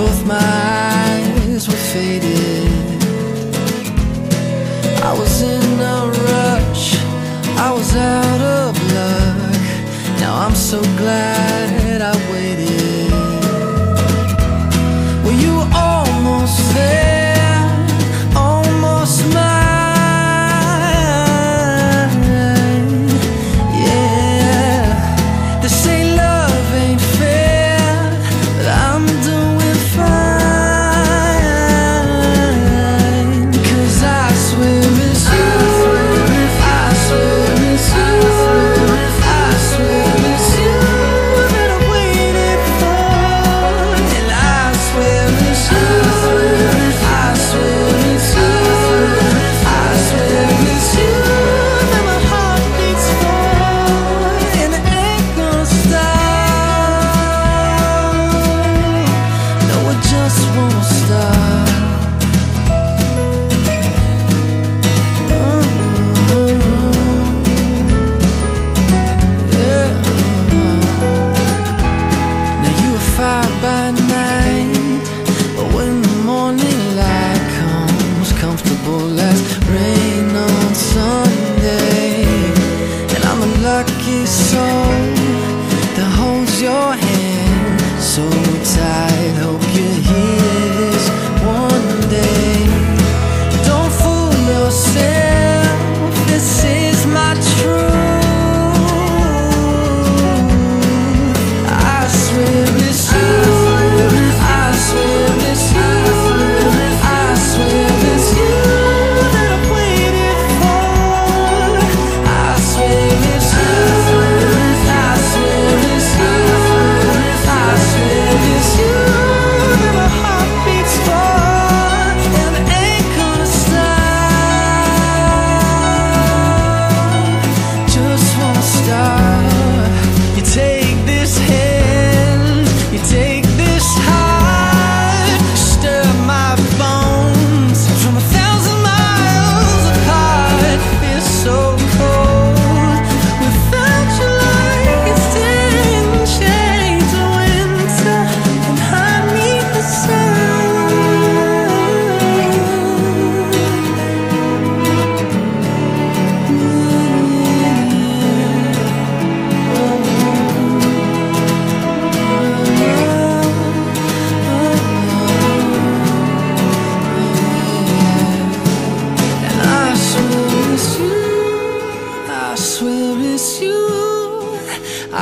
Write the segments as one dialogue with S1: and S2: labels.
S1: Both my eyes were faded. I was in a rush I was out of luck. Now I'm so glad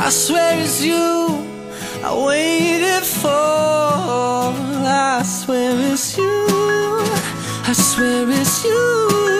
S1: I swear it's you. I waited for. I swear it's you. I swear it's you.